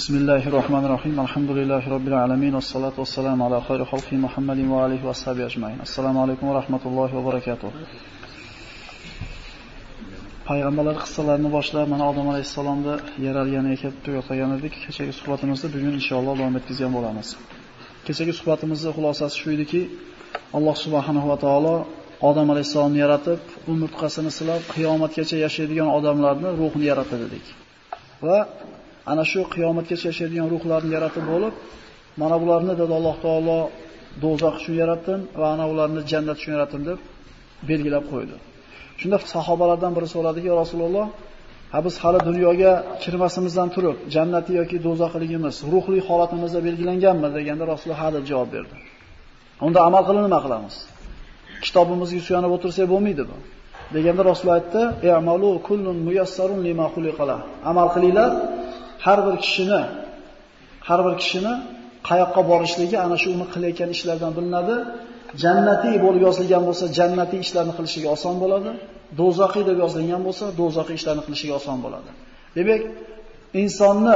بسم الله الرحمن الرحيم الحمد لله رب العالمين والصلاة والسلام على خير خلق محمد وآله وأصحابه أجمعين السلام عليكم ورحمة الله وبركاته payg'ambarlar qissalarini boshlab mana Odam alayhissalomni yaralganiga kelib tugatgan edik. Kechagi suhbatimizni bugun inshaalloh davom etkazgan bo'lamiz. Kechagi suhbatimizning xulosasi shu ediki, Alloh subhanahu va taolo Odam alayhissalomni yaratib, umurtqasini silab, qiyomatgacha yashaydigan odamlarni ruhini yaratdi dedik. Va ana shu qiyomatgacha yashaydigan ruhlarni yaratib bo'lib, mana bularni dedi Alloh taolo do'zax uchun yaratdim va ana ularni jannat uchun yaratdim deb belgilab qo'ydi. Shunda sahobalardan biri so'radiki, Rasululloh, ha biz hali dunyoga kirmasimizdan turib, jannati yoki do'zaxligimiz ruhli holatimizda belgilanganmi deganda Rasululloh ha deb javob berdi. Unda amal qilib nima qilamiz? Kitobimizga suyanib o'tirsak bo'lmaydi bu. Deganda Rasululloh aytdi: "I'malu kullun muyassarun lima xuliqala." Amal qilinglar, har bir kishini har bir kishini qayoqqa borishligi ana shu uni qilayotgan ishlardan bilinadi. Jannatiy bo'lib yozilgan bo'lsa, jannatiy ishlarni qilishiga oson bo'ladi. Do'zaxiy deb yozilgan bo'lsa, do'zaxiy ishlarni qilishiga oson bo'ladi. Demak, insonni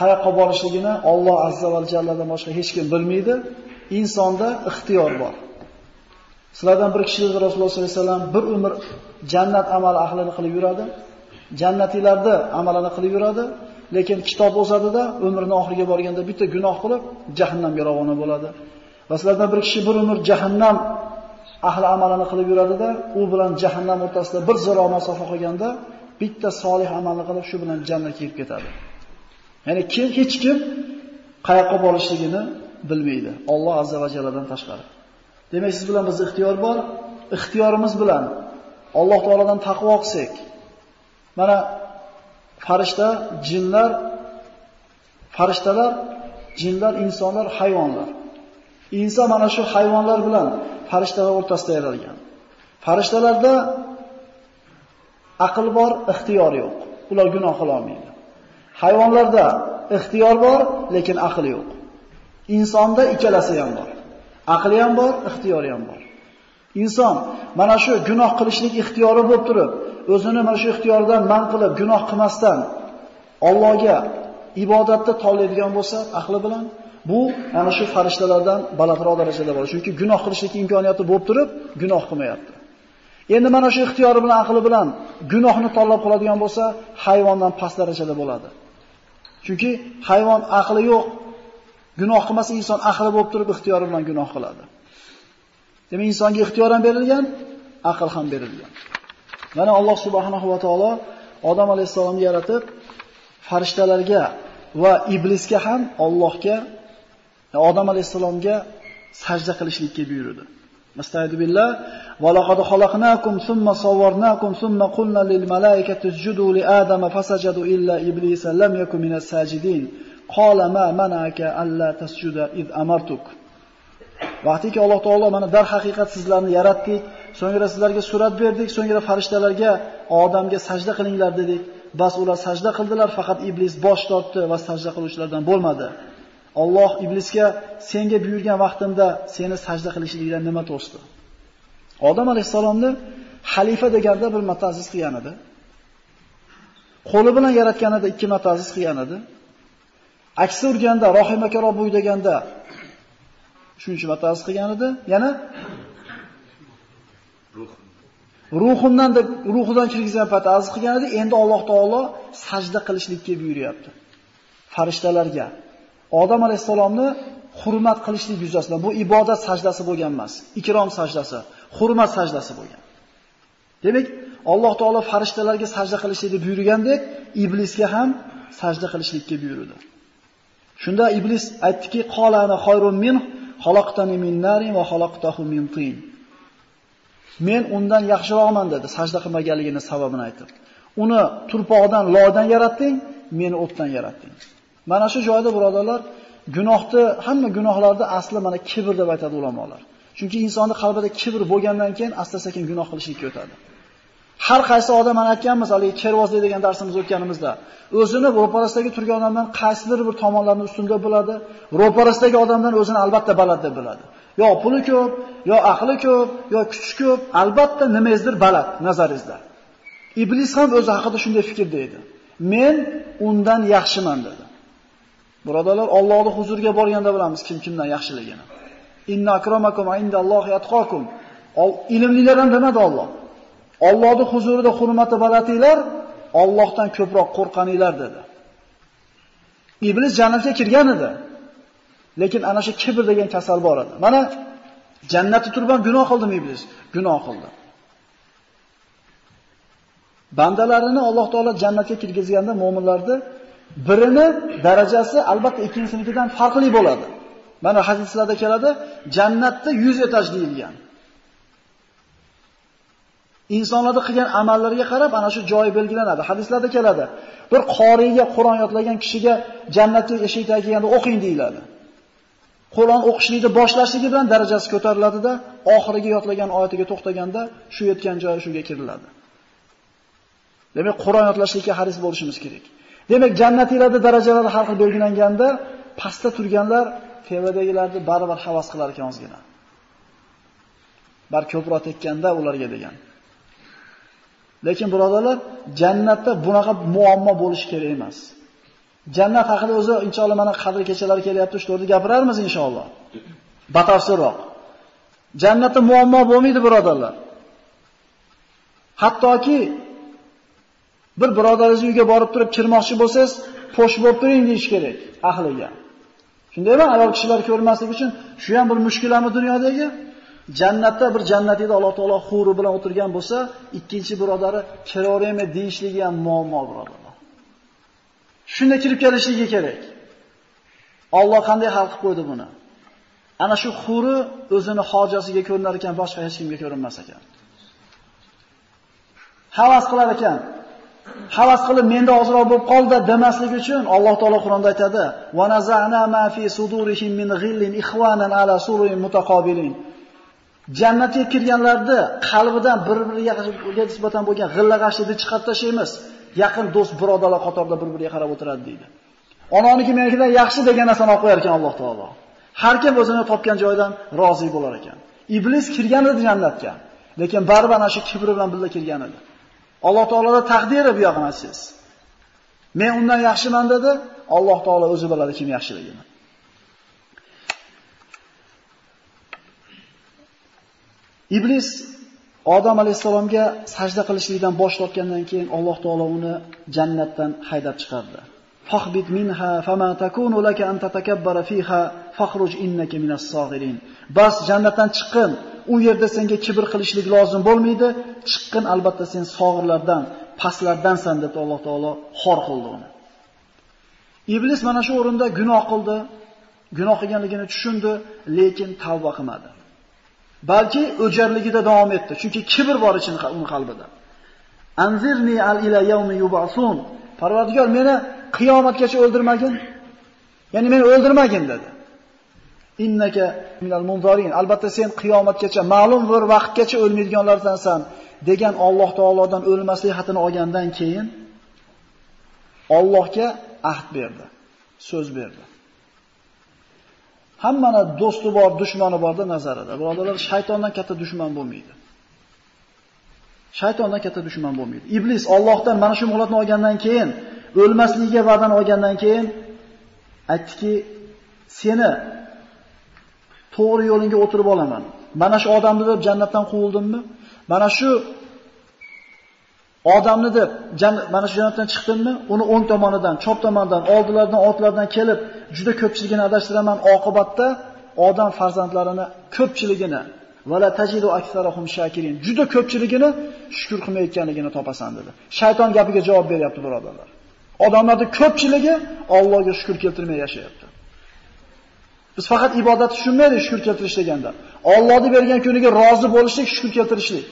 qayoqqa borishligini Alloh azza va jalladan boshqa hech kim bilmaydi. Insonda ixtiyor bor. Sizlardan bir kishi Rasululloh sollallohu alayhi vasallam bir umr jannat amali ahlini qilib yuradi. Jannatiylarda amalini qilib yuradi, lekin kitob o'sadida umrining oxiriga borganda bitta gunoh qilib jahannamga ravona bo'ladi. Va sizlardan bir kishi bir umr jahannam ahli amalini qilib yuradida, u bilan jahannam o'rtasida bir ziro masofa qolganda bitta solih amalni qilib shu bilan jannatga kirib ketadi. Ya'ni kim hech kim qayoqqa borishligini bilmaydi. Alloh azza va jalladan tashqari. Demak, siz bilan biz ixtiyor bor. Ixtiyorimiz bilan Alloh taoladan taqvo qilsak, mana farishta, jinlar, farishtalar, jinlar, insonlar, hayvonlar. Inson mana shu hayvonlar bilan farishtalar o'rtasida yaralgan. Farishtalarda aql bor, ixtiyor yo'q. Ular gunoh qila olmaydi. Hayvonlarda ixtiyor bor, lekin aql yo'q. Insonda ikkalasi ham bor. Aqli ham bor, ixtiyori ham bor. Inson mana shu gunoh qilishlik ixtiyori bo'lib turib, o'zini mana shu ixtiyoridan man qilib, gunoh qilmasdan Allohga ibodatda tollaydigan bo'lsa, aqli bilan bu ana shu farishtalardan balandroq darajada bor. Chunki gunoh qilishlik imkoniyati bo'lib turib, gunoh qilmayapti. Endi mana shu ixtiyori bilan, aqli bilan gunohni tanlab qoladigan bo'lsa, hayvondan past darajada bo'ladi. Chunki hayvon aqli yo'q, gunoh qilmasa inson aqli bo'lib turib ixtiyori bilan gunoh qiladi. Demak, insonga ixtiyor ham berilgan, aql ham berilgan. Mana Alloh subhanahu va taolo Odam alayhisalomni yaratib, farishtalarga va iblisga ham Allohga Odam alayhisalomga sajda qilishlikka buyurdi. Musta'id billah va laqad xalaqnakum thumma sawwarnakum thumma qulna lil malaikati isjudu li adama fasajadu illa iblisa lam yakun minas sajidin. Qala ma manaka alla tasjuda id amartuk. Vaqtiki Alloh taolo mana dar haqiqat sizlarni yaratdik, so'ngra sizlarga surat berdik, so'ngra farishtalarga odamga sajda qilinglar dedik. Bas ular sajda qildilar, faqat iblis bosh tortdi va sajda qiluvchilardan bo'lmadi. Alloh iblisga senga buyurgan vaqtimda seni sajda qilishlikdan nima to'sdi? Odam alayhisalomni xalifa deganda bir marta aziz qilgan edi. Qo'li bilan yaratganida ikki marta aziz qilgan edi. Aksi urganda Rohimaka bo'y deganda shuncha marta aziz qilgan edi. Yana ruhimdan deb ruhidan kirgizgan paytda aziz qilgan edi. Endi Alloh taolo sajda qilishlikka buyuryapti. Farishtalarga. Odam alayhisalomni hurmat qilishlik yuzasidan bu ibodat sajdasi bo'lgan emas, ikrom sajdasi, hurmat sajdasi bo'lgan. Demak, Alloh taolo farishtalarga sajda qilishlikni buyurgandek, iblisga ham sajda qilishlikka buyurdi. Shunda iblis aytdiki, qolana khayrun min xalaqtani min narin va xalaqtahu min tin. Men undan yaxshiroqman dedi, sajda qilmaganligini sababini aytib. Uni turpoqdan, loydan yaratding, meni o'tdan yaratding. Mana shu joyda birodarlar, gunohni, hamma gunohlarda asli mana kibr deb aytadi ulamolar. Chunki insonning qalbida kibr bo'lgandan keyin asta-sekin gunoh qilishlikka o'tadi. Har qaysi odam mana aytganmiz, haligi kervozlik degan darsimiz o'tganimizda, o'zini ro'parasidagi turgan odamdan qaysidir bir tomonlarni ustunda bo'ladi, ro'parasidagi odamdan o'zini albatta baland deb biladi. Yo puli ko'p, yo aqli ko'p, yo kuchi ko'p, albatta nimangizdir baland nazaringizda. Iblis ham o'zi haqida shunday fikrda edi. Men undan yaxshiman dedi. Birodalar, Allohning huzuriga borganda bilamiz kim kimdan yaxshiligini. Inna akramakum indallohi atqakum. Ilmlilar ham demadi Alloh. Allohning huzurida hurmati balatinglar, Allohdan ko'proq qo'rqaninglar dedi. Iblis jannatga kirgan edi. Lekin ana shu kibr degan kasal bor edi. Mana jannatda turib ham gunoh qildimi iblis? Gunoh qildi. Bandalarini Alloh taolo jannatga kirgizganda mu'minlarni birini darajasi albatta ikkinchisinikidan farqli bo'ladi. Mana hadislarda keladi, jannatda 100 etaj deyilgan. Insonlarda qilgan amallariga qarab ana shu joy belgilanadi. Hadislarda keladi. Bir qoriga Qur'on yodlagan kishiga jannatga eshik kelganda o'qing deyiladi. Qur'on o'qishlikni boshlashligi bilan darajasi ko'tariladi-da, oxiriga yodlagan oyatiga to'xtaganda shu yetgan joyi shunga kiriladi. Demak, Qur'on yodlashlikka haris bo'lishimiz kerak. Demak, jannatiylarda darajalar har xil belgilanganda, pastda turganlar tevadagilarni baribir havas qilar ekan ozgina. Bar ko'proq tekkanda ularga degan. Lekin birodarlar, jannatda bunaqa muammo bo'lishi kerak emas. Jannat haqida o'zi inshaalloh mana qadr kechalar kelyapti, shu to'g'rida gapirarmiz inshaalloh. Batafsilroq. Jannatda muammo bo'lmaydi, birodarlar. Hattoki bir birodaringiz uyga borib turib kirmoqchi bo'lsangiz, posh bo'lib turing deyish kerak ahliga. Shundaymi? Ayol kishilar ko'rmaslik uchun shu ham bir mushkulami dunyodagi? Jannatda bir jannatida Alloh taolo huri bilan o'tirgan bo'lsa, ikkinchi birodari kiraveraymi deyishligi ham muammo birodar. Shunda kirib kelishligi kerak. Alloh qanday hal qilib qo'ydi buni? Ana shu xuri o'zini hojasiga ko'rinar ekan, boshqa hech kimga ko'rinmas ekan. Havas qilar ekan. Havas qilib menda ozroq bo'lib qoldi demaslik uchun Alloh taolo Qur'onda aytadi: "Va naza'na ma fi sudurihim min ghillin ikhwanan ala sururin mutaqabilin." Jannatga kirganlarni qalbidan bir-biriga nisbatan bo'lgan g'illag'ashlikni chiqarib tashlaymiz. Yaqin do'st, birodarlar qatorida bir-biriga qarab o'tiradi deydi. Onaniki menikidan yaxshi degan narsani olib qo'yar ekan Alloh taolo. Har kim o'zini topgan joydan rozi bo'lar ekan. Iblis kirgan edi jannatga, lekin baribir ana shu kibri bilan birga kirgan edi. Alloh taoloda taqdiri bu yog'ini siz. Men undan yaxshiman dedi, Alloh taolo o'zi biladi kim yaxshiligini. Iblis Odam alayhisalomga sajda qilishlikdan bosh tortgandan keyin Alloh taolo uni jannatdan haydab chiqardi. Fahbit minha fama takunu laka an tatakabbara fiha fakhruj innaka minas saghirin. Bas jannatdan chiqqin. U yerda senga kibr qilishlik lozim bo'lmaydi. Chiqqin albatta sen sog'irlardan, pastlardansan deb Alloh taolo xor qildi uni. Iblis mana shu o'rinda gunoh qildi. Gunoh qilganligini tushundi, lekin tavba qilmadi. Balki o'jarligida davom etdi. Chunki kibr bor ichin uning qalbida. Anzirni al ila yawmi yub'asun. Parvardigor meni qiyomatgacha o'ldirmagin. Ya'ni meni o'ldirmagin dedi. Innaka minal munzarin. Albatta sen qiyomatgacha ma'lum bir vaqtgacha o'lmaydiganlardansan degan Alloh taolodan o'lmaslik xatini olgandan keyin Allohga ahd berdi. So'z berdi. Hammani do'sti bor, dushmani borda nazarida. Birodarlar, shaytondan katta dushman bo'lmaydi. Shaytondan katta dushman bo'lmaydi. Iblis Allohdan mana shu muhlatni olgandan keyin, o'lmasligiga va'dani olgandan keyin aytdiki, seni to'g'ri yo'lingga o'tirib olaman. Mana shu odamni deb jannatdan quvildimmi? Mana shu odamni deb mana shu jannatdan chiqdimmi? Uni o'ng tomonidan, chop tomonidan, oldilaridan, otlardan kelib juda ko'pchiligini adashtiraman. Oqibatda odam farzandlarini ko'pchiligini vala tajidu aksarahum shakirin. Juda ko'pchiligini shukr qilmayotganligini topasan dedi. Shayton gapiga javob beryapti birodarlar. Odamlarning ko'pchiligi Allohga shukr keltirmay yashayapti. Biz faqat ibodat tushunmaydi shukr keltirish deganda. Allohning bergan kuniga rozi bo'lishlik, shukr keltirishlik.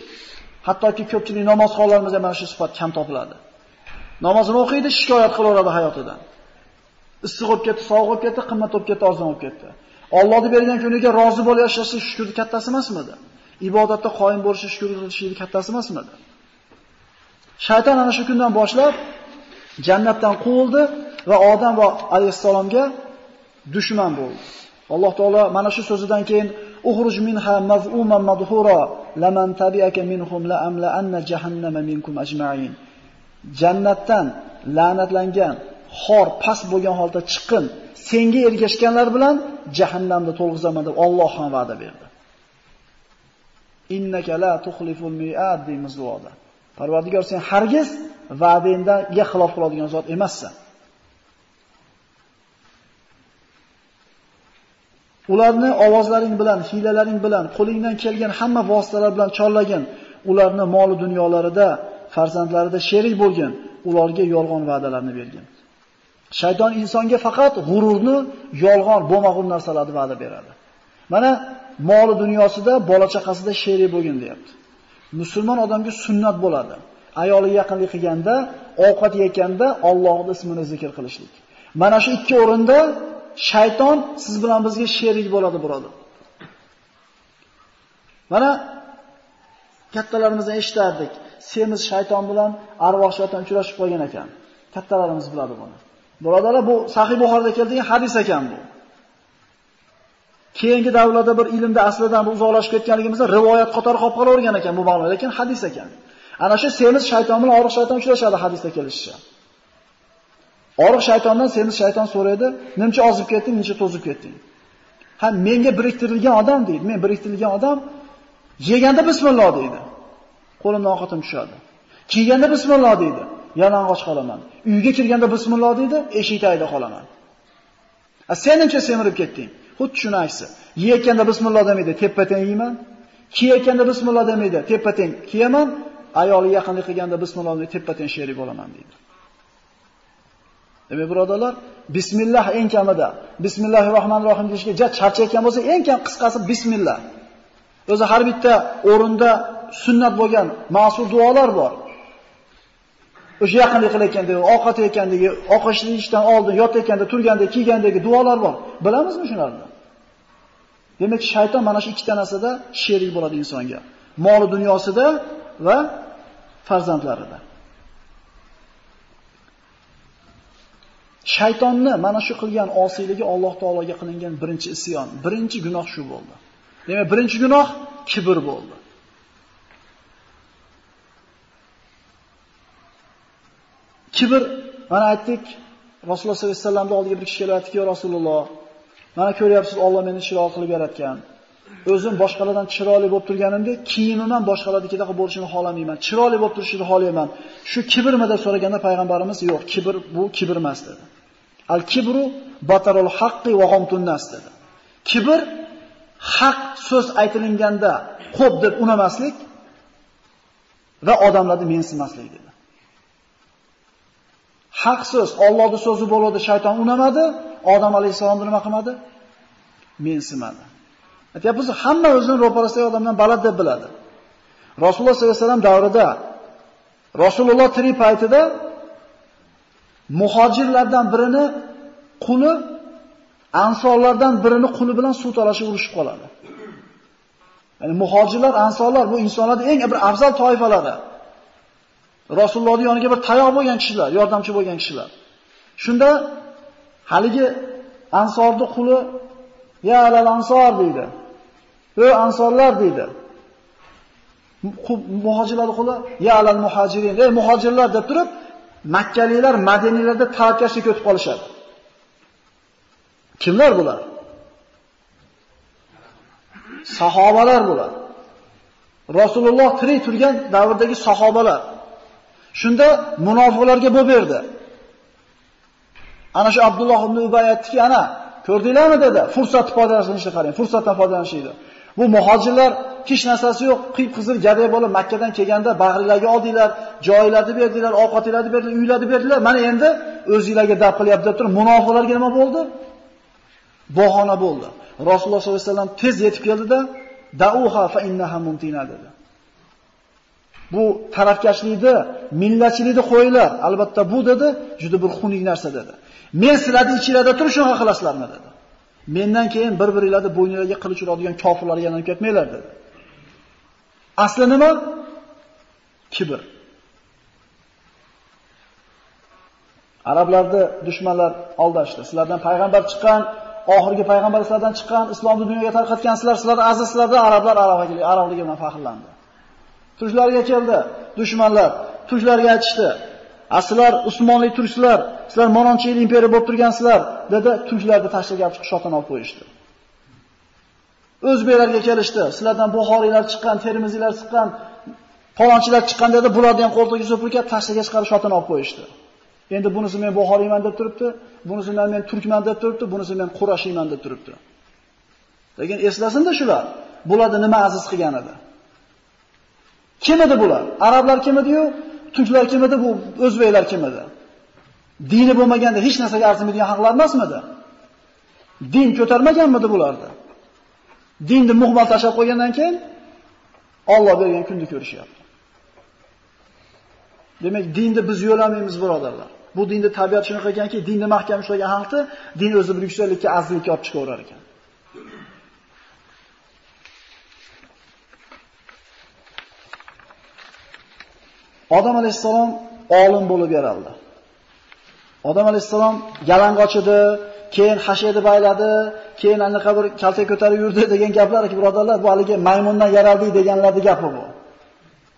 Hattoki ko'pchilik namozxonlarimizda mana shu sifat kam topiladi. Namozini o'qiydi, shikoyat qilaveradi hayotidan. Issiq bo'lib ketdi, sovuq bo'lib ketdi, qimmat bo'lib ketdi, arzon bo'lib ketdi. Allohni bergan kuniga rozi bo'lib yashashi shukrning kattasi emasmidi? Ibodatda qoyim bo'lishi shukr qilishning kattasi emasmidi? Shayton ana shu kundan boshlab jannatdan quvildi va odam va alayhissalomga dushman bo'ldi. Alloh taolo mana shu so'zidan keyin ukhruj minha maz'uman madhura laman tabi'aka minhum la amla anna jahannama minkum ajma'in. Jannatdan la'natlangan, xor, past bo'lgan holda chiqqin. Senga ergashganlar bilan jahannamda to'lg'izaman deb Alloh ham va'da berdi. Innaka la tukhliful mi'ad deymiz duoda. Parvardigor sen hargiz va'dangga xilof qiladigan zot emassan. Ularni ovozlaring bilan, hiylalaring bilan, qo'lingdan kelgan hamma vositalar bilan chorlagan, ularni mol dunyolarida, farzandlarida sherik bo'lgan, ularga yolg'on va'dalarni bergan. Shayton insonga faqat g'ururni, yolg'on, bo'lmag'ur narsalarni va'da beradi. Mana moli dunyosida, bola chaqasida sherik bo'lgin deyapti. Musulmon odamga sunnat bo'ladi. Ayoli yaqinlik qilganda, ovqat yeganda Allohning ismini zikr qilishlik. Mana shu ikki o'rinda shayton siz bilan bizga sherik bo'ladi, birodar. Mana kattalarimizdan eshitardik. Semiz shayton bilan arvoh shayton uchrashib qolgan ekan. Kattalarimiz biladi buni. Birodarlar, bu Sahih Buxorida kelgan hadis ekan bu. Keyingi davrlarda bir ilmda aslidan bu uzoqlashib ketganligimizda rivoyat qatori qolib qolavergan ekan bu ma'lumot, lekin hadis ekan. Ana shu semiz shayton bilan oriq shayton uchrashadi hadisda kelishicha. Oriq shaytondan seni shayton so'raydi, "Nimcha ozib ketding, nimcha to'zib ketding?" Ha, menga biriktirilgan odam deydi. Men biriktirilgan odam yeganda bismillah deydi. Qo'limdan ovqatim tushadi. Kiyganda bismillah deydi. Yalang'och qolaman. Uyga kirganda bismillah deydi, eshik tagida qolaman. A sen nimcha semirib ketding? Xuddi shuni aksi. Yeyotganda bismillah demaydi, teppa-teng yeyman. Kiyayotganda bismillah demaydi, teppa-teng kiyaman. Ayoli yaqinlik qilganda bismillah deb teppa-teng sherik bo'laman deydi. Demak, birodarlar, bismillah eng kamida, bismillahir rohmanir rohim deyishga ja charchayotgan bo'lsa, eng kam qisqasi bismillah. O'zi har bitta o'rinda sunnat bo'lgan ma'sur duolar bor. O'sha yaqinlik qilayotgandagi, ovqat yeyotgandagi, ovqat yeyishdan oldin yotayotganda, turganda, kiygandagi duolar bor. Bilamizmi shularni? Demak, shayton mana shu ikkita narsada sherik bo'ladi insonga. Moli dunyosida va farzandlarida. Shaytonni mana shu qilgan osiyligi Alloh taologa qilingan birinchi isyon, birinchi gunoh shu bo'ldi. Demak, birinchi gunoh kibr bo'ldi. Kibr, mana aytdik, Rasululloh sollallohu alayhi vasallamning oldiga bir kishi kelyapti, "Ya Rasululloh, mana ko'ryapsiz, Alloh meni chiroyli qilib yaratgan. O'zim boshqalardan chiroyli bo'lib turganimda, kiyimim ham boshqalarnikidaqa bo'lishini xohlamayman. Chiroyli bo'lib turishini xohlayman. Shu kibrmi deb so'raganda payg'ambarimiz yo'q, kibr bu kibr emas dedi. Al kibru batarul haqqi va ghamtun nas dedi. Kibr haq so'z aytilganda xo'p deb unamaslik va odamlarni mensimaslik dedi. Haq so'z, Allohning so'zi bo'ladi, shayton unamadi, Odam alayhisalomni nima qilmadi? Mensimadi. Aytyapmiz, hamma o'zini ro'parasidagi odamdan balad deb biladi. Rasululloh sollallohu alayhi vasallam davrida Rasululloh tirik paytida muhojirlardan birini quli ansorlardan birini quli bilan suv talashib urushib qoladi. Ya'ni muhojirlar, ansorlar bu insonlarning eng bir afzal toifalari. Rasulullohning yoniga bir tayoq bo'lgan kishilar, yordamchi bo'lgan kishilar. Shunda haligi ansorni quli ya alal ansor deydi. Ey ansorlar deydi. Muhojirlar quli ya alal muhojirin, ey muhojirlar deb turib, Makkaliklar Madinalarda tavakkashlik o'tib qolishadi. Kimlar bular? Sahobalar bular. Rasululloh tirik turgan davrdagi sahobalar. Shunda munofiqlarga bo'l berdi. Ana shu Abdulloh ibn Ubay aytdiki, ana ko'rdinglarmi dedi. Fursatni foydalanishni qarang, fursatdan foydalanishdi. Bu muhojirlar hech narsasi yo'q, qip-qizil gaday bo'lib Makkadan kelganda bag'rilarga oldinglar, joylarni berdilar, ovqatlarni berdilar, uylarni berdilar. Mana endi o'zingizlarga daf qilyapti deb turib, munofiqlarga nima bo'ldi? Bahona bo'ldi. Rasululloh sollallohu alayhi vasallam tez yetib keldida, "Da'uha fa innaha muntina" dedi. Bu tarafkashlikni, millatchilikni qo'yinglar. Albatta bu dedi, juda bir xunuk narsa dedi. Men sizlarni ichingizda turib shunaqa qilasizlarmi dedi. Mendan keyin bir-biringlarni bo'yninglarga qilich uradigan kofirlarga yana ketmanglar dedi. Asli nima? Kibr. Arablarni dushmanlar aldashdi. Sizlardan payg'ambar chiqqan, oxirgi payg'ambar sizlardan chiqqan, islomni dunyoga tarqatgan sizlar, sizlar aziz sizlarda arablar arabga arabligi bilan faxrlandi. Tujlarga keldi dushmanlar, tujlarga aytishdi. Aslar Usmonli turklar, sizlar mononcha yil imperiya bo'lib turgansizlar, dedi, turklarni tashlab chiqib shotini olib qo'yishdi. O'zbeklarga kelishdi. Sizlardan Buxoriylar chiqqan, Termiziylar chiqqan, Falonchilar chiqqan dedi, bularni ham qo'ltiga so'pirib tashlaga chiqarib shotini olib qo'yishdi. Endi bunisi men Buxoriyman deb turibdi, bunisi men turkman deb turibdi, bunisi men Qurashiyman deb turibdi. Lekin eslasinda shular. Bularni nima aziz qilgan edi? Kim edi bular? Arablar kim edi-yu? Turklar kim edi? Bu o'zbeklar kim edi? Dini bo'lmaganda hech narsaga arzimaydigan xalqlar emasmidi? Din ko'tarmaganmidi bularni? Dinni muhmal tashlab qo'ygandan keyin Alloh bergan kunni ko'rishyapti. Demak, dinni biz yo'lamaymiz, birodarlar. Bu dinni tabiat shunaqa ekanki, dinni mahkam ushlagan xalqni din o'zi bir yuksaklikka, azlikka olib chiqaverar ekan. Odam alayhissalom olim bo'lib yaraldi. Odam alayhissalom yalang'och edi, keyin hashiyada bayladi, keyin anaqa bir kalta ko'tarib yurdi degan gaplarki, birodarlar, bu haligi maymundan yaraldi deganlarning gapi bu.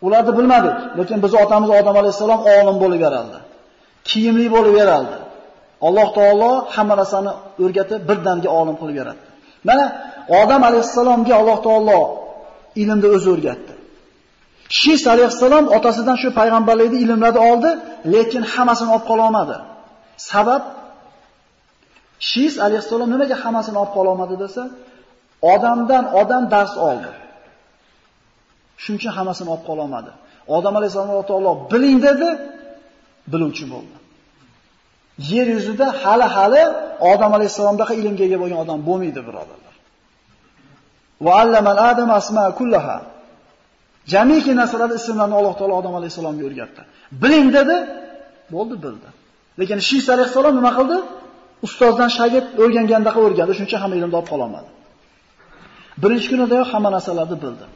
Ularni bilmadik, lekin biz otamiz Odam alayhissalom olim bo'lib yaraldi. Kiyimli bo'lib yaraldi. Alloh taolo hamma narsani o'rgatib birdaniga olim qilib yaratdi. Mana Odam alayhissalomga Alloh taolo ilmni o'zi o'rgatdi. Shis alayhissalom otasidan shu payg'ambarlikni ilmlarni oldi, lekin hammasini olib qola olmadi. Sabab Shis alayhissalom nimaga hammasini olib qola olmadi desa, odamdan odam dars oldi. Shuning uchun hammasini olib qola olmadi. Odam alayhissalom Alloh taolo biling dedi, biluvchi bo'ldi. Yer yuzida hali hali Odam alayhissalomdaqa ilmga ega bo'lgan odam bo'lmaydi, birodarlar. Va allamal adam asma kullaha. Jamiki narsalarni ismlarni Alloh taolo Odam alayhissalomga o'rgatdi. Biling dedi, bo'ldi, bildi. Lekin Shis alayhissalom nima qildi? ustozdan shagird o'rgangandaqa o'rgandi, shuncha hamma ilmni olib qololmadi. Birinchi kunidayoq hamma narsalarni bildi.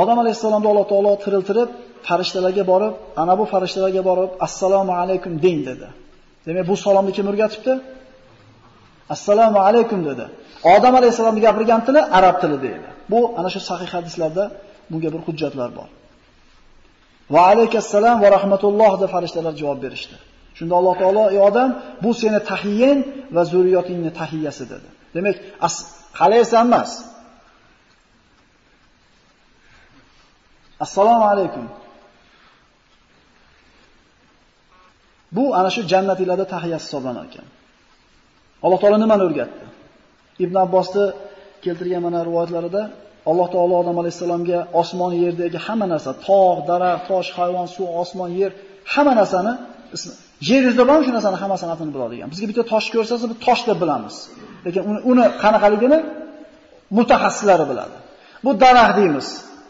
Odam alayhissalomni Alloh taolo tiriltirib, farishtalarga borib, ana bu farishtalarga borib, assalomu alaykum deng dedi. Demak, bu salomni kim o'rgatibdi? Assalomu alaykum dedi. Odam alayhissalomning gapirgan tili arab tili deydi. Bu ana shu sahih hadislarda bunga bir hujjatlar bor. Va alaykassalom va rahmatulloh deb farishtalar javob berishdi. Shunda Alloh taolo ey odam, bu seni tahiyyan va zurriyotingning tahiyasi dedi. Demak, qalaysan emas. Assalomu alaykum. Bu ana shu jannatlarda tahiyasi hisoblanar ekan. Alloh taolo nimani o'rgatdi? Ibn Abbosni keltirgan mana rivoyatlarida Alloh taolo odam alayhisalomga osmon yerdagi hamma narsa, tog', daraxt, tosh, hayvon, suv, osmon, yer hamma narsani Yer yuzida bor shu narsani hammasini atini biladigan. Bizga bitta tosh ko'rsatsa, biz tosh deb bilamiz. Lekin uni uni qanaqaligini mutaxassislari biladi. Bu daraxt deymiz.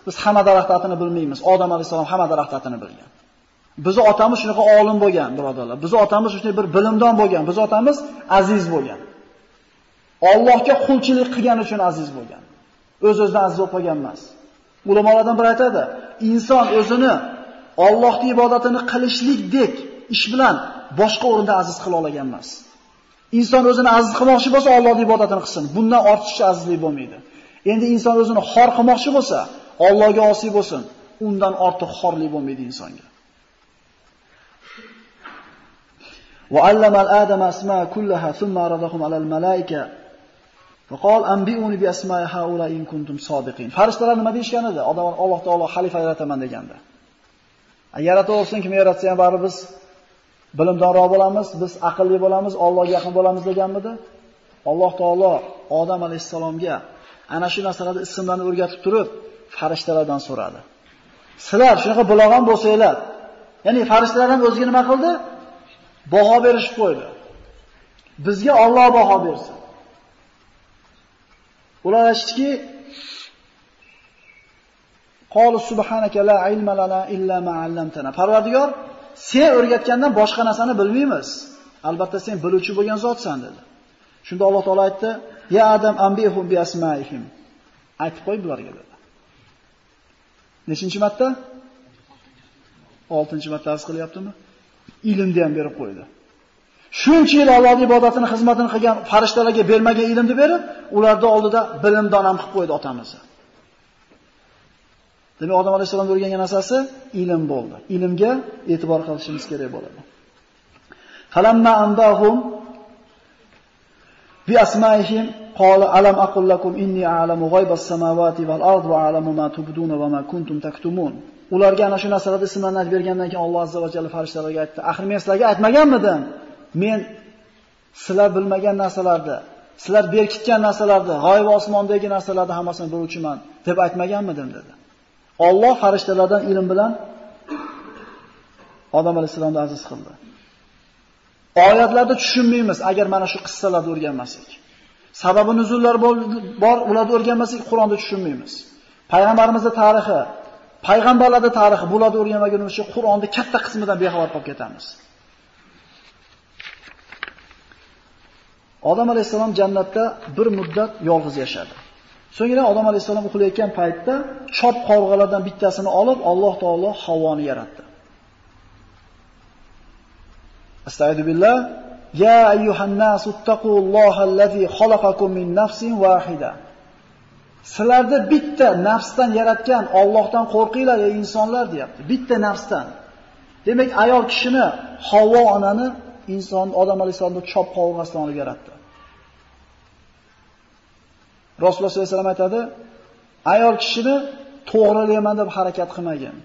Biz hamma daraxt atini bilmaymiz. Odam alayhisalom hamma daraxt atini bilgan. Bizi otamiz shunaqa olim bo'lgan, birodarlar. Bizi otamiz shunday bir bilimdon bo'lgan. Bizi otamiz aziz bo'lgan. Allohga qulchilik qilgani uchun aziz bo'lgan. O'z-o'zidan aziz bo'lib qolgan emas. Ulamolardan biri aytadi, inson o'zini Allohning ibodatini qilishlikdek ish bilan boshqa o'rinda aziz qila olgan emas. Inson o'zini aziz qilmoqchi bo'lsa, Allohning ibodatini qilsin. Bundan ortiqcha azizlik bo'lmaydi. Endi inson o'zini xor qilmoqchi bo'lsa, Allohga osiy bo'lsin. Undan ortiq xorlik bo'lmaydi insonga. وعلم الآدم أسماء كلها ثم عرضهم على الملائكة Faqol anbiuni bi asma'i haula in kuntum sodiqin. Farishtalar nima deyishgan edi? Odam Alloh taolo xalifa yarataman deganda. Yarataversin kim yaratsa ham baribir biz bilimdonroq bo'lamiz, biz aqlli bo'lamiz, Allohga yaqin bo'lamiz deganmidi? Alloh taolo Odam alayhisalomga ana shu narsalarni ismlarni o'rgatib turib, farishtalardan so'radi. Sizlar shunaqa bilag'on bo'lsanglar, ya'ni farishtalar ham o'ziga nima qildi? Baho berishib qo'ydi. Bizga Alloh baho bersin. Ular aytishdiki, Qol subhanaka la ilma lana illa ma 'allamtana. Parvardigor, sen o'rgatgandan boshqa narsani bilmaymiz. Albatta sen biluvchi bo'lgan zotsan dedi. Shunda Alloh taolo aytdi: "Ya Adam ambihum bi asmaihim." Aytib qo'y bularga dedi. Nechinchi marta? 6-chi marta arz qilyaptimi? Ilmni ham berib qo'ydi. Shuncha yil Allohning ibodatini, xizmatini qilgan farishtalarga bermagan ilmni berib, ularni oldida bilimdon ham qilib qo'ydi otamizni. Demak, odam alayhisolamning o'rgangan narsasi ilm bo'ldi. Ilmga e'tibor qilishimiz kerak bo'ladi. Falamma andahum bi asmaihim qala alam aqul lakum inni a'lamu g'aybas samawati val ard va a'lamu ma tubduna va ma kuntum taktumun. Ularga ana shu narsalarni ismlarni bergandan keyin Alloh azza va jalla farishtalarga aytdi: "Axir men sizlarga aytmaganmidim? Men sizlar bilmagan narsalarni, sizlar berkitgan narsalarni, g'oyib osmondagi narsalarni hammasini biluvchiman deb aytmaganmidim?" dedi. Alloh farishtalardan ilm bilan odam alayhisolamni aziz qildi. Oyatlarda tushunmaymiz agar mana shu qissalarni o'rganmasak. Sababi nuzullar bor, ularni o'rganmasak Qur'onni tushunmaymiz. Payg'ambarimizning tarixi, payg'ambarlarning tarixi bularni o'rganmagunimiz Qur'onning Qur'onni katta qismidan bexabar qolib ketamiz. Odam alayhisalom jannatda bir muddat yolg'iz yashadi. So'ngra Odam alayhisalom uxlayotgan paytda chop qovurg'alardan bittasini olib Alloh taolo Havvoni yaratdi. Astagfiru billah. Ya ayyuhan nasu taqullohallazi xalaqakum min nafsin wahida. Sizlarni bitta nafsdan yaratgan Allohdan qo'rqinglar ey insonlar deyapti. Bitta nafsdan. Demak, ayol kishini Havvo onani inson odam alayhisolamni chop qovurmasdan olib yaratdi. Rasululloh sollallohu alayhi vasallam aytadi, ayol kishini to'g'rilayman deb harakat qilmagan.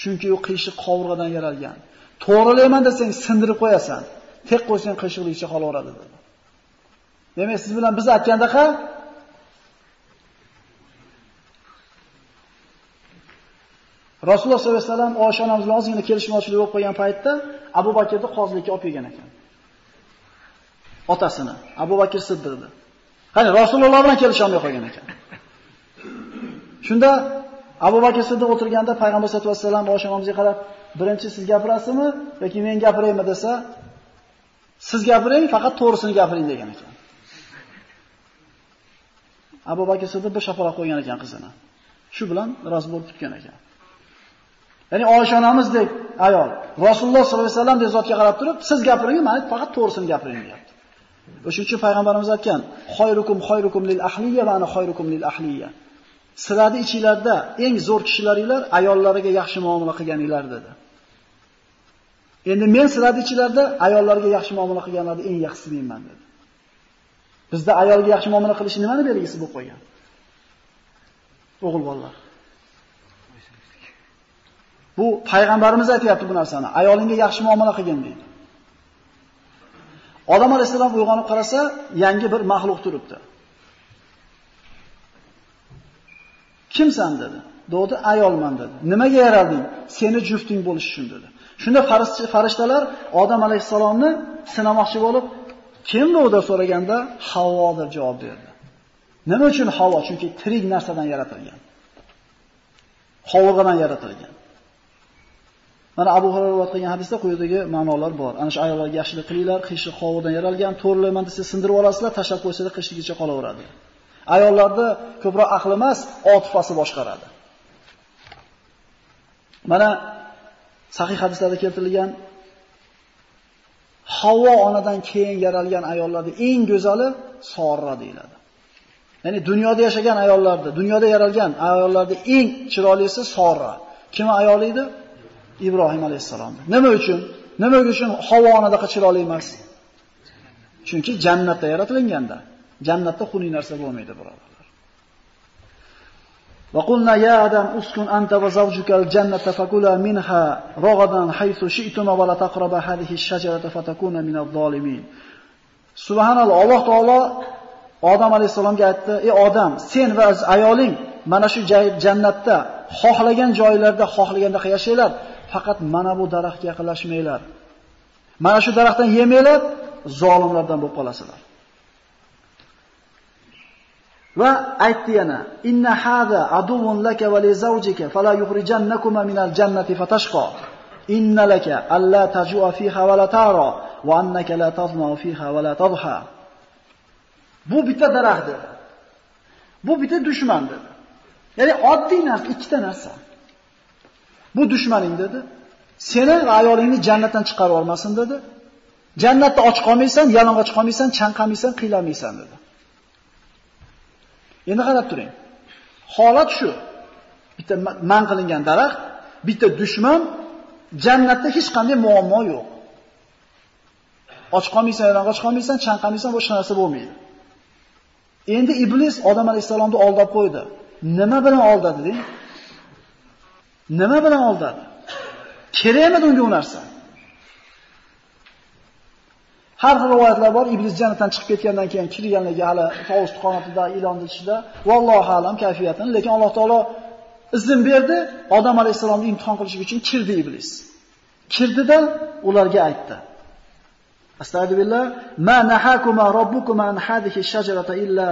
Chunki u qiyshiq qovurg'adan yaralgan. To'g'rilayman desang sindirib qo'yasan. Tek qo'ysang qiyshiqlikcha qolaveradi dedi. Demak, siz bilan biz aytgandaqa Rasululloh sollallohu alayhi vasallam Oysha onamiz bilan ozgina kelishmovchilik bo'lib qolgan paytda Abu Bakrni qozilikka olib kelgan ekan. Otasini, Abu Bakr Siddiqni. Qani Rasululloh bilan kelisha olmay qolgan ekan. Shunda Abu Bakr Siddiq o'tirganda payg'ambar sollallohu alayhi vasallam Oysha onamizga qarab, "Birinchi siz gapirasizmi yoki men gapiraymi?" desa, "Siz gapiring, faqat to'g'risini gapiring" degan ekan. Abu Bakr Siddiq bir shapaloq qo'ygan ekan qizini. Shu bilan rozi bo'lib tutgan ekan. Ya'ni Oysha onamizdek ayol Rasululloh sollallohu alayhi vasallam deb zotga qarab turib, siz gapiring, men faqat to'g'risini gapiring deyapti. O'shuning uchun payg'ambarimiz aytgan, "Xoyrukum xoyrukum lil ahliya va ana xoyrukum lil ahliya." Sizlarning ichingizda eng zo'r kishilaringlar ayollariga yaxshi muomala qilganinglar dedi. Endi men sizlarning ichingizda ayollarga yaxshi muomala qilganlarni eng yaxshisi deyman dedi. Bizda ayolga yaxshi muomala qilish nimani belgisi bo'lib qo'ygan? O'g'il bolalar. Bu payg'ambarimiz aytayapti bu narsani. Ayolingga yaxshi muomala qilgin deydi. Odam alayhisalom uyg'onib qarasa, yangi bir mahluq turibdi. Kimsan dedi. Dodi ayolman dedi. Nimaga yaralding? Seni jufting bo'lish uchun dedi. Shunda farishtalar Odam alayhisalomni sinamoqchi bo'lib, kim bu deb so'raganda Havvo deb javob berdi. Nima uchun Havvo? Chunki tirik narsadan yaratilgan. Qovurg'adan yaratilgan. Mana Abu Hurayra rivoyat qilgan hadisda quyidagi ma'nolar bor. Ana shu ayollarga yaxshilik qilinglar, qishi qovodan yaralgan, to'rlayman desa sindirib olasizlar, tashlab qo'ysanglar qishligicha qolaveradi. Ayollarda ko'proq aqli emas, otifasi boshqaradi. Mana sahih hadislarda keltirilgan Havvo onadan keyin yaralgan ayollarning eng go'zali Sorra deyiladi. Ya'ni dunyoda yashagan ayollarda, dunyoda yaralgan ayollarda eng chiroylisi Sorra. Kim ayol edi? Ibrohim alayhisalomni. Nima uchun? Nima uchun havo onadaqa chiroyli emas? Chunki jannatda yaratilganda, jannatda xunuk narsa bo'lmaydi, birodarlar. Va qulna ya adam uskun anta va zawjukal jannata fakula minha rogadan haythu shi'tuma va la taqraba hadhihi ash-shajarata fatakuna min adh-dhalimin. Subhanalloh, Alloh taolo Odam alayhisalomga aytdi: "Ey odam, sen va ayoling mana shu jannatda xohlagan joylarda xohlaganda yashaysizlar." Faqat mana bu daraxtga yaqinlashmanglar. Mana shu daraxtdan yemanglar, zolimlardan bo'lib qolasizlar." Va aytdi yana: "Inna hada aduwwun laka va li zawjika fala yukhrijannakuma minal jannati fatashqa. Inna laka alla tajua fiha va la tara va annaka la tazma fiha va la tadha." Bu bitta daraxt dedi. Bu bitta dushman dedi. Ya'ni oddiy narsa, ikkita narsa. Bu dushmaning dedi. Seni va ayolingni jannatdan chiqarib yubormasin dedi. Jannatda och qolmaysan, yalang'och qolmaysan, chanqamaysan, qiylamaysan dedi. Endi qarab turing. Holat shu. bitta man qilingan daraxt, bitta dushman, jannatda hech qanday muammo yo'q. Och qolmaysan, yalang'och qolmaysan, chanqamaysan, boshqa narsa bo'lmaydi. Endi iblis odam alayhisalomni aldab qo'ydi. Nima bilan aldadi deng? Nima bilan aldadi? Kerakmi unga u narsa? Har xil rivoyatlar bor, iblis jannatdan chiqib ketgandan keyin kirganligi hali tovus qonatida ilon ichida, vallohu alam kayfiyatini, lekin Alloh taolo izn berdi, odam alayhisalomni imtihon qilish uchun kirdi iblis. Kirdida ularga aytdi: Astagfirullah, ma nahakuma robbukuma an hadhihi shajarata illa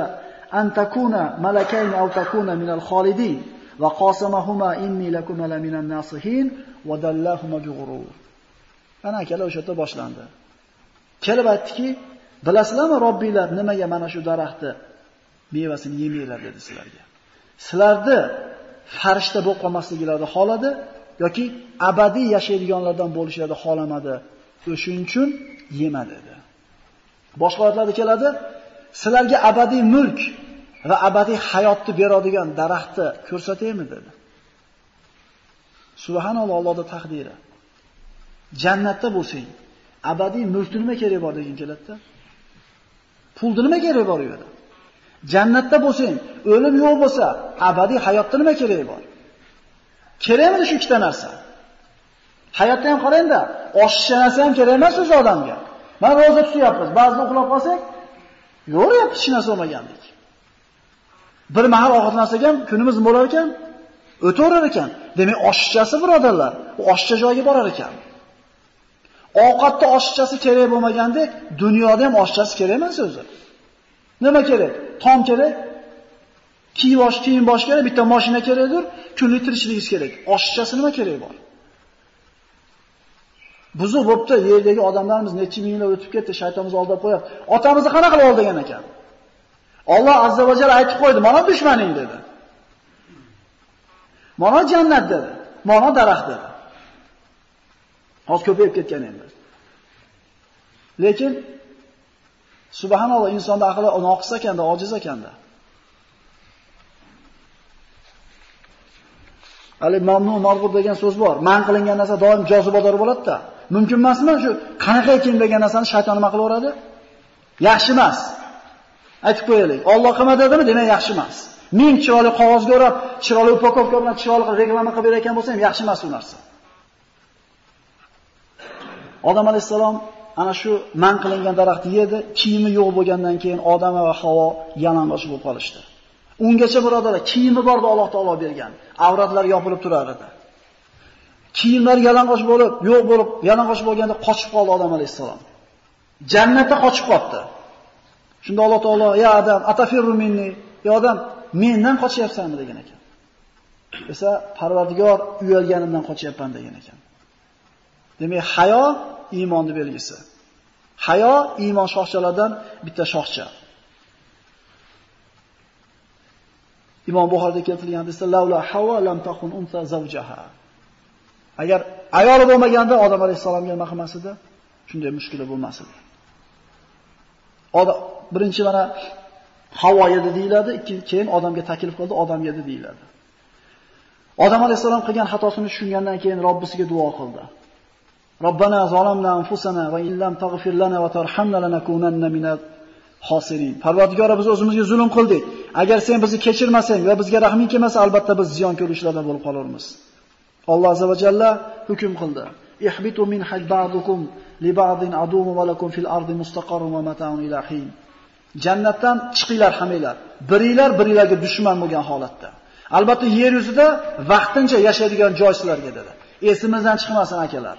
an takuna malakayn aw takuna min al-khalidin va qosamahuma inni lakuma laminan nasihin va dallahuma bighurur. Ana akalar o'sha yerda boshlandi. Kelib aytdiki, bilasizlarmi Robbinglar nimaga mana shu daraxtni mevasini yemanglar dedi sizlarga. Sizlarni farishta bo'lib qolmasliklarini xoladi yoki abadiy yashaydiganlardan bo'lishlarini xolamadi. O'shuning uchun yema dedi. Boshqa oyatlarda keladi, sizlarga abadiy mulk va abadiy hayotni beradigan daraxtni ko'rsataymi dedi. Subhanalloh Allohning taqdiri. Jannatda bo'lsang, abadiy mulkni nima kerak bor degan keladida. Pulni nima kerak bor u yerda? Jannatda bo'lsang, o'lim yo'q bo'lsa, abadiy hayotda nima kerak bor? Kerakmi shu ikkita narsa? Hayotda ham qarang-da, oshiqcha narsa ham kerak emas o'z odamga. Mana roza tutyapmiz, ba'zida uxlab qolsak, yo'q, hech narsa bo'lmagandek. Bir mahal ovqatlansak ham kunimiz bo'lar ekan, o'taverar ekan. Demak, oshiqchasi birodarlar, u oshiqcha joyga borar ekan. Ovqatda oshiqchasi kerak bo'lmagandek, dunyoda ham oshiqchasi kerak emas o'zi. Nima kerak? Tom kerak, kiyim bosh, kiyim bosh kerak, bitta mashina kerakdir, kunlik tirishligingiz kerak. Oshiqchasi nima kerak bor? Buzuq bo'pti, yerdagi odamlarimiz necha minglab o'tib ketdi, shaytonimiz aldab qo'yapti. Otamizni qanaqa qilib oldigan ekan? Alloh azza va jalla aytib qo'ydi, "Mana dushmaning" dedi. "Mana jannat" dedi. "Mana daraxt" dedi. Hozir ko'payib ketgan endi. Lekin subhanalloh insonda aqli noqis ekanda, ojiz ekanda. Ali mamnun marg'ub degan so'z bor. Man qilingan narsa doim jozibador bo'ladi-da. Mumkin emasmi shu qanaqa ekin degan narsani shayton nima qilaveradi? Yaxshi emas. Aytib qo'yaylik. Alloh qilma dedimi, demak yaxshi emas. Ming chiroyli qog'ozga o'rab, chiroyli upakovka bilan chiroyli reklama qilib berayotgan bo'lsa ham yaxshi emas u narsa. Odam alayhisalom ana shu man qilingan daraxtni yedi, kiyimi yo'q bo'lgandan keyin odam va havo yalang'och bo'lib qolishdi. Ungacha birodarlar, kiyimi bordi Alloh taolo bergan. Avratlari yopilib turar edi. Kiyimlar yalang'och bo'lib, yo'q bo'lib, yalang'och bo'lganda qochib qoldi odam alayhisalom. Jannatda qochib qoldi. Shunda Alloh taolo, "Ya Adam, atafirru minni?" "Ya odam, mendan qochyapsanmi?" degan ekan. Esa Parvardigor uyalganimdan qochyapman degan ekan. Demak, hayo iymonning belgisi. Hayo iymon shoxchalaridan bitta shoxcha. Imom Buxoriyda keltirilgan hadisda laula hawa lam takun unsa zawjaha. Agar ayoli bo'lmaganda odam alayhisolamga nima qilmas edi? Shunday mushkula bo'lmas edi. Birinchi mana havo edi deyiladi, keyin odamga taklif qildi, odam yedi deyiladi. Odam alayhisalom qilgan xatosini tushungandan keyin Robbisiga duo qildi. Robbana zolamna anfusana va illam taghfir lana va tarhamna lanakunanna minal xosirin. Parvardigora biz o'zimizga zulm qildik. Agar sen bizni kechirmasang va bizga rahming kelmasa, albatta biz ziyon ko'rishlardan bo'lib qolarmiz. Alloh azza va jalla hukm qildi. Ihbitu min ba'dukum li ba'din aduwwun wa lakum fil ardi mustaqarrun wa mata'un ila hin. Jannatdan chiqinglar haminglar. Biringlar biringlarga dushman bo'lgan holatda. Albatta yer yuzida vaqtincha yashaydigan joy sizlarga dedi. Esimizdan chiqmasin akalar.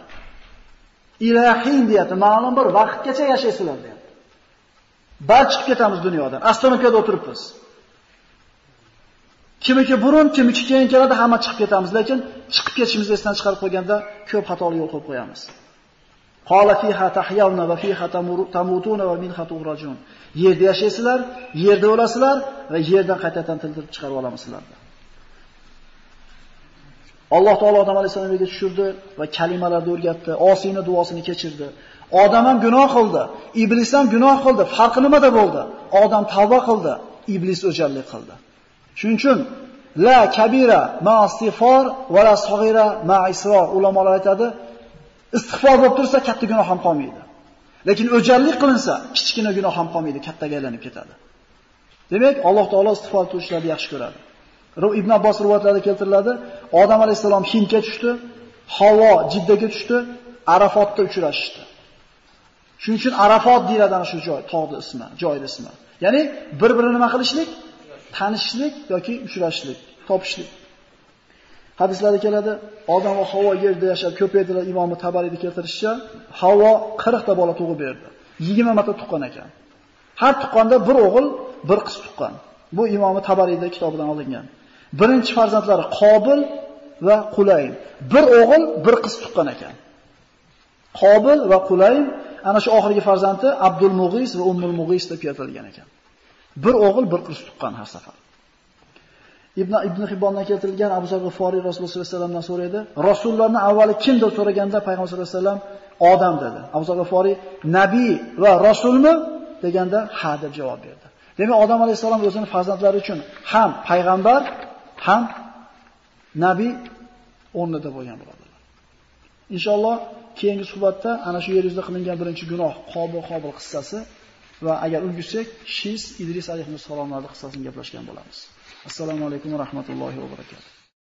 Ilahin deyapti, ma'lum bir vaqtgacha yashaysizlar deyapti. Bar chiqib ketamiz dunyodan. Astronomiyada o'tiribmiz. Kimiki burun, kimiki keyin keladi, hamma chiqib ketamiz, lekin chiqib ketishimizni esdan chiqarib qo'yganda ko'p xatolik yo'l qo'yib qo'yamiz. Qala fiha tahyawna va fiha tamutuna va minha turajun. Yerda yashaysizlar, yerda o'lasizlar va yerdan qaytadan tildirib chiqarib olamizlar. Alloh taolo odam alayhisolamga tushirdi va kalimalarni o'rgatdi, osiyni duosini kechirdi. Odam ham gunoh qildi, iblis ham gunoh qildi. Farqi nimada bo'ldi? Odam tavba qildi, iblis o'jarlik qildi. Shuning uchun la kabira ma va la saghira ma isror. Ulamolar aytadi, istig'for bo'lib tursa katta gunoh ham qolmaydi. Lekin o'jarlik qilinsa, kichkina gunoh ham qolmaydi, kattaga aylanib ketadi. Demak, Alloh taolo istig'for qilishlarni yaxshi ko'radi. Ibn Abbos rivoyatlarida keltiriladi, Odam alayhisalom Hindga tushdi, Havo Jiddaga tushdi, Arafotda uchrashishdi. Shuning uchun Arafot deyiladi ana shu joy, tog'ning ismi, joyning ismi. Ya'ni bir-birini nima qilishlik? Tanishlik yoki uchrashishlik, topishlik. Hadislarda keladi, Odam va Havo yerda yashab ko'p edilar, Imom Tabariyda keltirishicha, Havo 40 ta bola tug'ib berdi. 20 marta tuqqan ekan. Har tuqqanda bir o'g'il, bir qiz tuqqan. Bu Imom Tabariyda kitobidan olingan. Birinchi farzandlari Qobil va Qulaym. Bir o'g'il, bir qiz tuqqan ekan. Qobil va Qulaym ana shu oxirgi farzandi Abdul Mug'is va Ummul Mug'is deb keltirilgan ekan. Bir o'g'il, bir qiz tuqqan har safar. Ibn Ibn Hibbondan keltirilgan Abu Zar G'iforiy Rasululloh sollallohu alayhi vasallamdan so'raydi. Rasullarni avvali kim deb so'raganda Payg'ambar sollallohu alayhi vasallam odam dedi. Abu Zar G'iforiy nabiy va rasulmi deganda ha deb javob berdi. Demak, odam alayhisalom o'zining farzandlari uchun ham payg'ambar, ham nabiy o'rnida bo'lgan birodarlar. Inshaalloh keyingi suhbatda ana shu yer yuzida qilingan birinchi gunoh Qobil Qobil qissasi va agar ulgursak Shis Idris alayhissalomning qissasini gaplashgan bo'lamiz. Assalomu alaykum va rahmatullohi va barakatuh.